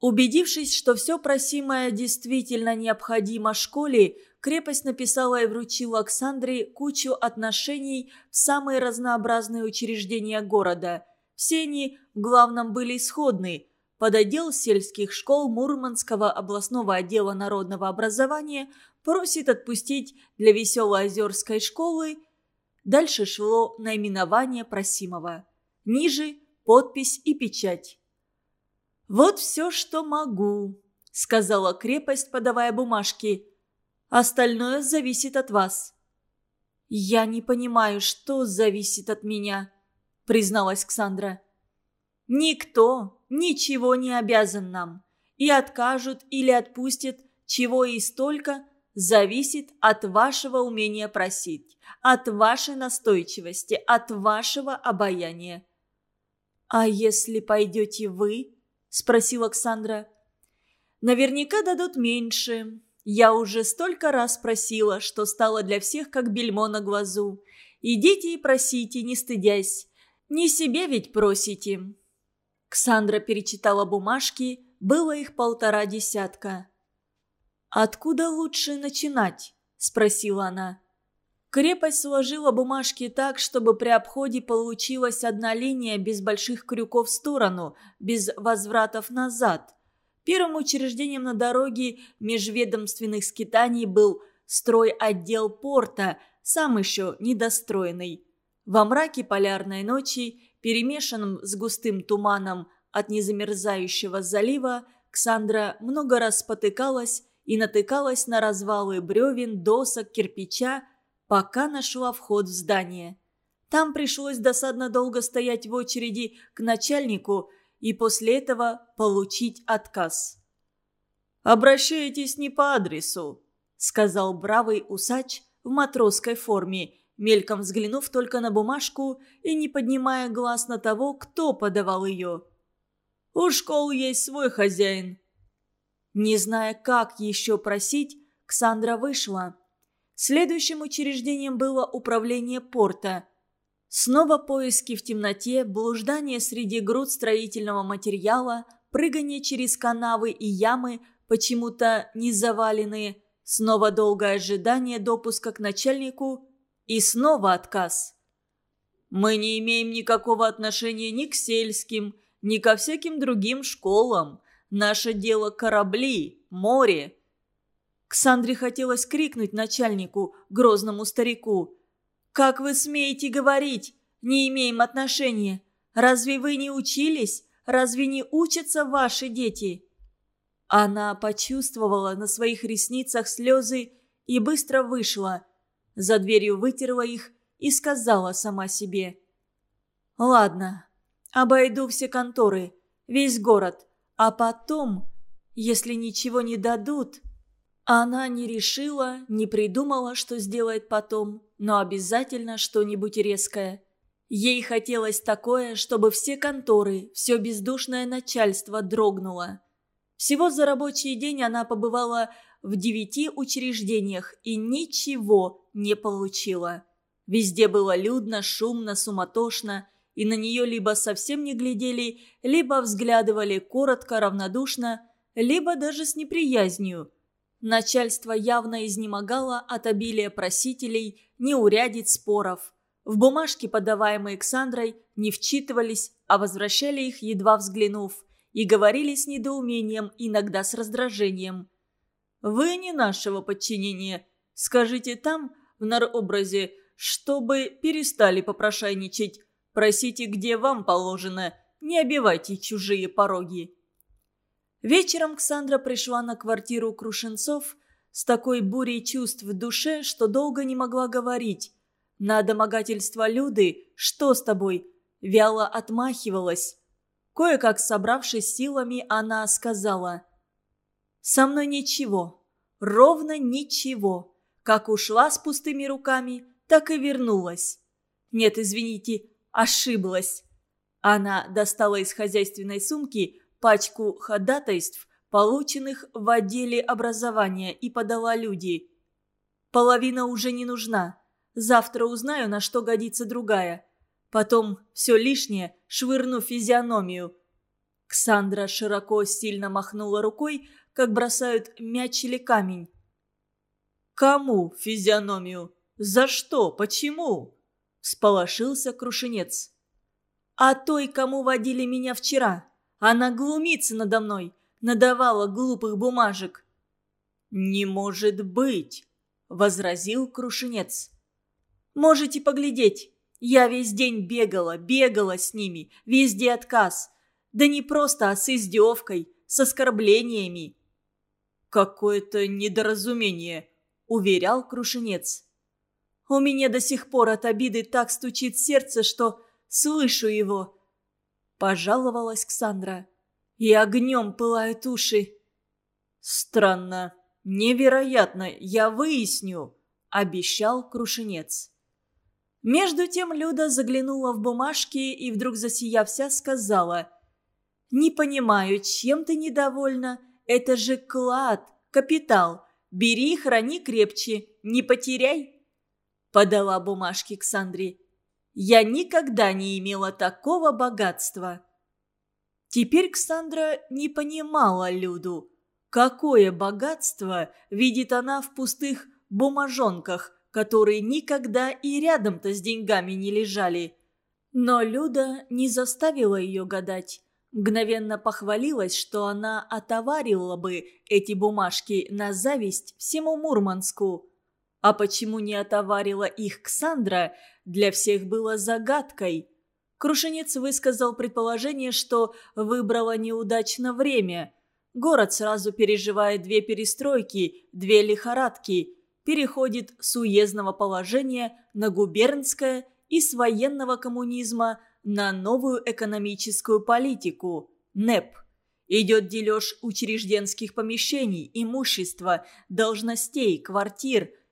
Убедившись, что все просимое действительно необходимо школе, крепость написала и вручила Оксандре кучу отношений в самые разнообразные учреждения города. Все они в главном были исходны. Под отдел сельских школ Мурманского областного отдела народного образования просит отпустить для Веселой Озерской школы. Дальше шло наименование просимого. Ниже – подпись и печать. «Вот все, что могу», – сказала крепость, подавая бумажки – Остальное зависит от вас». «Я не понимаю, что зависит от меня», — призналась Ксандра. «Никто ничего не обязан нам. И откажут или отпустят, чего и столько, зависит от вашего умения просить, от вашей настойчивости, от вашего обаяния». «А если пойдете вы?» – спросила Оксандра. «Наверняка дадут меньше. Я уже столько раз просила, что стало для всех как бельмо на глазу. Идите и просите, не стыдясь. Не себе ведь просите». Ксандра перечитала бумажки, было их полтора десятка. «Откуда лучше начинать?» – спросила она. Крепость сложила бумажки так, чтобы при обходе получилась одна линия без больших крюков в сторону, без возвратов назад – Первым учреждением на дороге межведомственных скитаний был стройотдел порта, сам еще недостроенный. Во мраке полярной ночи, перемешанном с густым туманом от незамерзающего залива, Ксандра много раз спотыкалась и натыкалась на развалы бревен, досок, кирпича, пока нашла вход в здание. Там пришлось досадно долго стоять в очереди к начальнику – и после этого получить отказ. «Обращайтесь не по адресу», — сказал бравый усач в матросской форме, мельком взглянув только на бумажку и не поднимая глаз на того, кто подавал ее. «У школы есть свой хозяин». Не зная, как еще просить, Ксандра вышла. Следующим учреждением было управление порта. Снова поиски в темноте, блуждание среди груд строительного материала, прыгание через канавы и ямы, почему-то не заваленные, снова долгое ожидание допуска к начальнику и снова отказ. «Мы не имеем никакого отношения ни к сельским, ни ко всяким другим школам. Наше дело корабли, море». Ксандре хотелось крикнуть начальнику, грозному старику – «Как вы смеете говорить? Не имеем отношения. Разве вы не учились? Разве не учатся ваши дети?» Она почувствовала на своих ресницах слезы и быстро вышла. За дверью вытерла их и сказала сама себе. «Ладно, обойду все конторы, весь город, а потом, если ничего не дадут...» Она не решила, не придумала, что сделает потом, но обязательно что-нибудь резкое. Ей хотелось такое, чтобы все конторы, все бездушное начальство дрогнуло. Всего за рабочий день она побывала в девяти учреждениях и ничего не получила. Везде было людно, шумно, суматошно, и на нее либо совсем не глядели, либо взглядывали коротко, равнодушно, либо даже с неприязнью – Начальство явно изнемогало от обилия просителей, неурядиц споров. В бумажки, подаваемые Ксандрой, не вчитывались, а возвращали их, едва взглянув, и говорили с недоумением, иногда с раздражением. «Вы не нашего подчинения. Скажите там, в наробразе, чтобы перестали попрошайничать. Просите, где вам положено. Не обивайте чужие пороги». Вечером Ксандра пришла на квартиру Крушенцов с такой бурей чувств в душе, что долго не могла говорить. На домогательство Люды «Что с тобой?» вяло отмахивалась. Кое-как собравшись силами, она сказала «Со мной ничего, ровно ничего. Как ушла с пустыми руками, так и вернулась. Нет, извините, ошиблась». Она достала из хозяйственной сумки пачку ходатайств, полученных в отделе образования, и подала люди. «Половина уже не нужна. Завтра узнаю, на что годится другая. Потом все лишнее швырну физиономию». Ксандра широко сильно махнула рукой, как бросают мяч или камень. «Кому физиономию? За что? Почему?» – всполошился Крушенец. «А той, кому водили меня вчера. Она глумится надо мной, надавала глупых бумажек». «Не может быть!» – возразил Крушенец. «Можете поглядеть. Я весь день бегала, бегала с ними, везде отказ. Да не просто, а с издевкой, с оскорблениями». «Какое-то недоразумение», – уверял Крушенец. «У меня до сих пор от обиды так стучит сердце, что слышу его пожаловалась Ксандра. «И огнем пылают уши». «Странно, невероятно, я выясню», – обещал Крушенец. Между тем Люда заглянула в бумажки и вдруг засияв вся сказала «Не понимаю, чем ты недовольна? Это же клад, капитал. Бери и храни крепче, не потеряй». Подала бумажки к Сандре. Я никогда не имела такого богатства. Теперь Ксандра не понимала Люду. Какое богатство видит она в пустых бумажонках, которые никогда и рядом-то с деньгами не лежали. Но Люда не заставила ее гадать. Мгновенно похвалилась, что она отоварила бы эти бумажки на зависть всему Мурманску. А почему не отоварила их Ксандра, для всех было загадкой. Крушенец высказал предположение, что выбрала неудачно время. Город сразу переживает две перестройки, две лихорадки, переходит с уездного положения на губернское и с военного коммунизма на новую экономическую политику – НЭП. Идет дележ учрежденских помещений, имущества, должностей, квартир –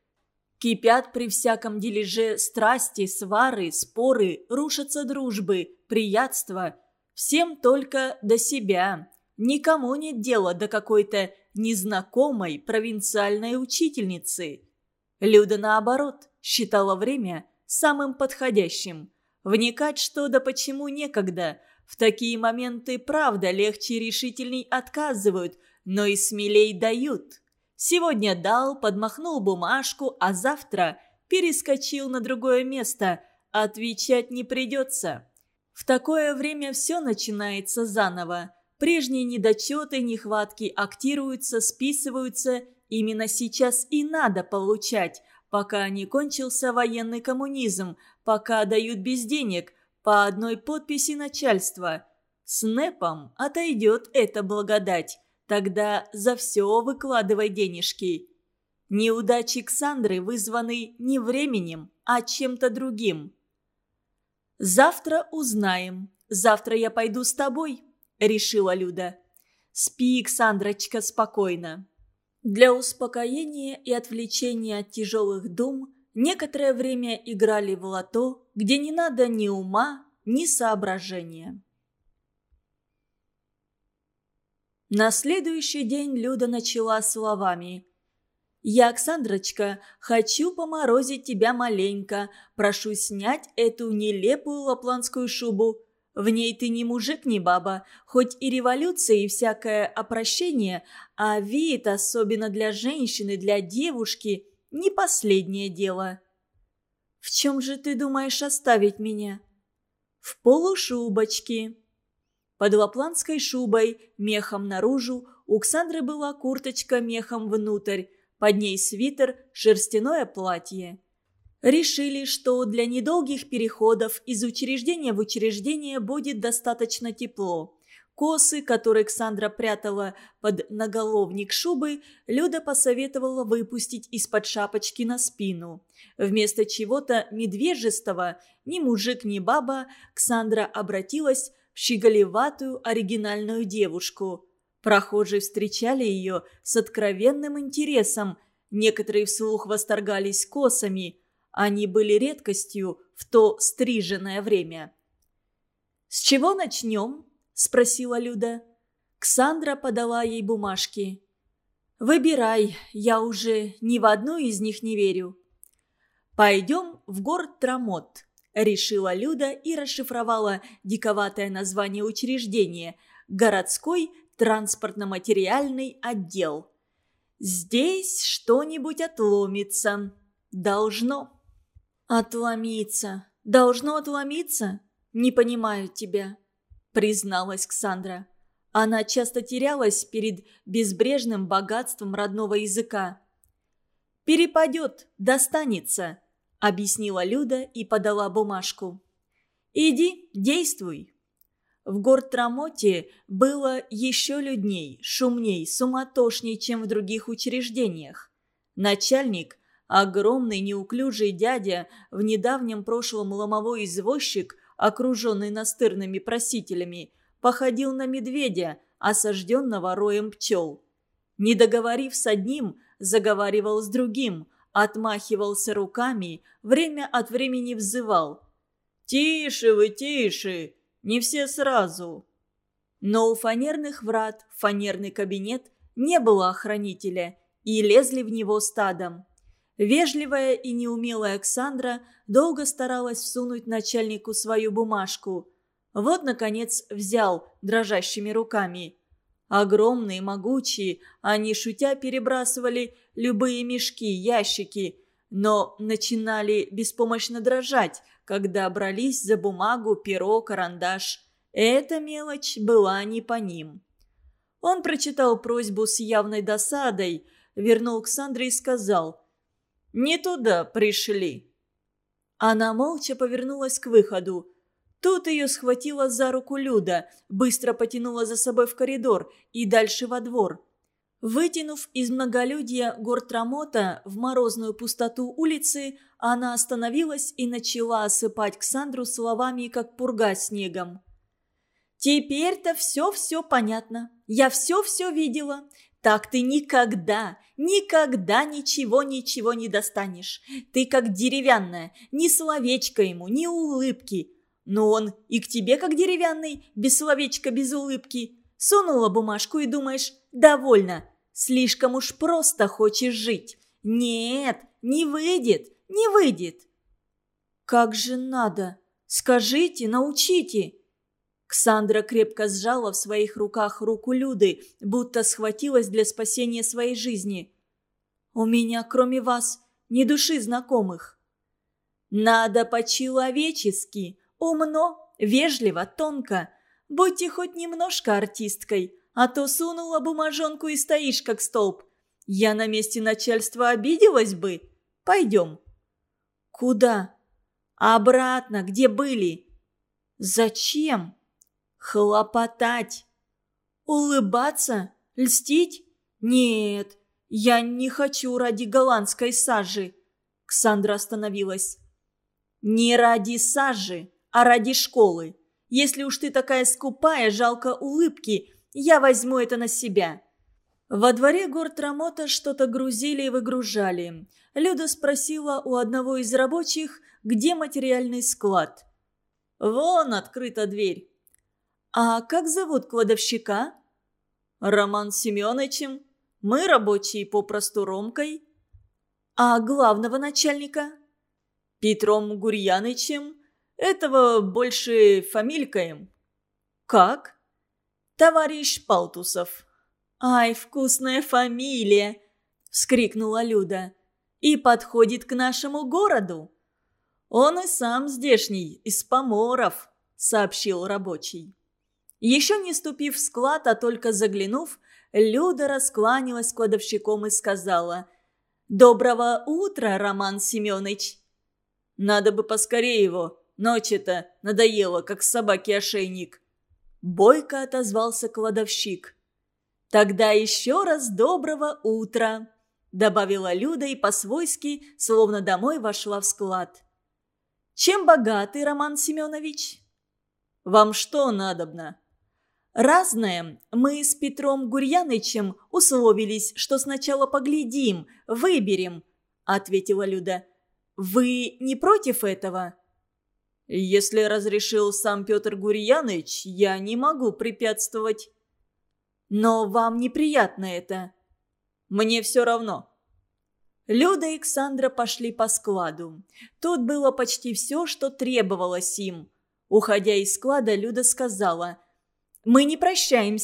Кипят при всяком дележе страсти, свары, споры, рушатся дружбы, приятства. Всем только до себя. Никому нет дела до какой-то незнакомой провинциальной учительницы. Люда, наоборот, считала время самым подходящим. Вникать что да почему некогда. В такие моменты правда легче решительней отказывают, но и смелей дают. Сегодня дал, подмахнул бумажку, а завтра перескочил на другое место. Отвечать не придется. В такое время все начинается заново. Прежние недочеты, нехватки актируются, списываются. Именно сейчас и надо получать, пока не кончился военный коммунизм, пока дают без денег, по одной подписи начальства. С НЭПом отойдет эта благодать. Тогда за все выкладывай денежки. Неудачи Ксандры вызваны не временем, а чем-то другим. «Завтра узнаем. Завтра я пойду с тобой», — решила Люда. «Спи, Ксандрочка, спокойно». Для успокоения и отвлечения от тяжелых дум некоторое время играли в лото, где не надо ни ума, ни соображения. На следующий день Люда начала словами. «Я, Оксандрочка, хочу поморозить тебя маленько. Прошу снять эту нелепую лапландскую шубу. В ней ты не мужик, не баба. Хоть и революция, и всякое опрощение, а вид, особенно для женщины, для девушки, не последнее дело». «В чем же ты думаешь оставить меня?» «В полушубочке», под лапландской шубой, мехом наружу, у Ксандры была курточка мехом внутрь, под ней свитер, шерстяное платье. Решили, что для недолгих переходов из учреждения в учреждение будет достаточно тепло. Косы, которые Ксандра прятала под наголовник шубы, Люда посоветовала выпустить из-под шапочки на спину. Вместо чего-то медвежистого, ни мужик, ни баба, Ксандра обратилась щеголеватую оригинальную девушку. Прохожие встречали ее с откровенным интересом. Некоторые вслух восторгались косами. Они были редкостью в то стриженное время. «С чего начнем?» – спросила Люда. Ксандра подала ей бумажки. «Выбирай, я уже ни в одну из них не верю». «Пойдем в город Трамот», – решила Люда и расшифровала диковатое название учреждения – «Городской транспортно-материальный отдел». «Здесь что-нибудь отломится. Должно». «Отломиться. Должно отломиться? Не понимаю тебя», – призналась Ксандра. Она часто терялась перед безбрежным богатством родного языка. «Перепадет, достанется», – объяснила Люда и подала бумажку. «Иди, действуй». В Гортрамоте было еще людней, шумней, суматошней, чем в других учреждениях. Начальник, огромный неуклюжий дядя, в недавнем прошлом ломовой извозчик, окруженный настырными просителями, походил на медведя, осажденного роем пчел. Не договорив с одним, заговаривал с другим – отмахивался руками, время от времени взывал. «Тише вы, тише! Не все сразу!» Но у фанерных врат фанерный кабинет не было охранителя, и лезли в него стадом. Вежливая и неумелая Александра долго старалась всунуть начальнику свою бумажку. Вот, наконец, взял дрожащими руками. Огромные, могучие, они, шутя, перебрасывали любые мешки, ящики, но начинали беспомощно дрожать, когда брались за бумагу, перо, карандаш. Эта мелочь была не по ним. Он прочитал просьбу с явной досадой, вернул к Сандре и сказал «Не туда пришли». Она молча повернулась к выходу. Тут ее схватила за руку Люда, быстро потянула за собой в коридор и дальше во двор. Вытянув из многолюдья гортрамота в морозную пустоту улицы, она остановилась и начала осыпать Ксандру словами, как пурга снегом. «Теперь-то все-все понятно. Я все-все видела. Так ты никогда, никогда ничего-ничего не достанешь. Ты как деревянная, ни словечка ему, ни улыбки. Но он и к тебе как деревянный, без словечка, без улыбки. Сунула бумажку и думаешь, довольно. Слишком уж просто хочешь жить. Нет, не выйдет, не выйдет. Как же надо? Скажите, научите. Ксандра крепко сжала в своих руках руку Люды, будто схватилась для спасения своей жизни. «У меня, кроме вас, ни души знакомых». «Надо по-человечески, умно, вежливо, тонко. Будьте хоть немножко артисткой, а то сунула бумажонку и стоишь как столб. Я на месте начальства обиделась бы. Пойдем». «Куда?» «Обратно, где были». «Зачем?» Хлопотать. Улыбаться? Льстить? Нет, я не хочу ради голландской сажи. Ксандра остановилась. Не ради сажи, а ради школы. Если уж ты такая скупая, жалко улыбки, я возьму это на себя. Во дворе Гортрамота что-то грузили и выгружали. Люда спросила у одного из рабочих, где материальный склад. «Вон открыта дверь. «А как зовут кладовщика?» «Роман Семеновичем. Мы рабочие попросту Ромкой». «А главного начальника?» «Петром Гурьянычем. Этого больше фамилькаем». «Как?» «Товарищ Палтусов». «Ай, вкусная фамилия!» – вскрикнула Люда. «И подходит к нашему городу». «Он и сам здешний, из поморов», – сообщил рабочий. Еще не ступив в склад, а только заглянув, Люда раскланялась кладовщиком и сказала «Доброго утра, Роман Семенович!» «Надо бы поскорее его, ночь-то надоело, как собаке ошейник!» Бойко отозвался кладовщик. «Тогда еще раз доброго утра!» Добавила Люда и по-свойски, словно домой вошла в склад. «Чем богатый, Роман Семенович?» «Вам что надобно?» Разное. Мы с Петром Гурьянычем условились, что сначала поглядим, выберем», — ответила Люда. «Вы не против этого?» «Если разрешил сам Петр Гурьяныч, я не могу препятствовать». «Но вам неприятно это?» «Мне все равно». Люда и Александра пошли по складу. Тут было почти все, что требовалось им. Уходя из склада, Люда сказала – мы не прощаемся.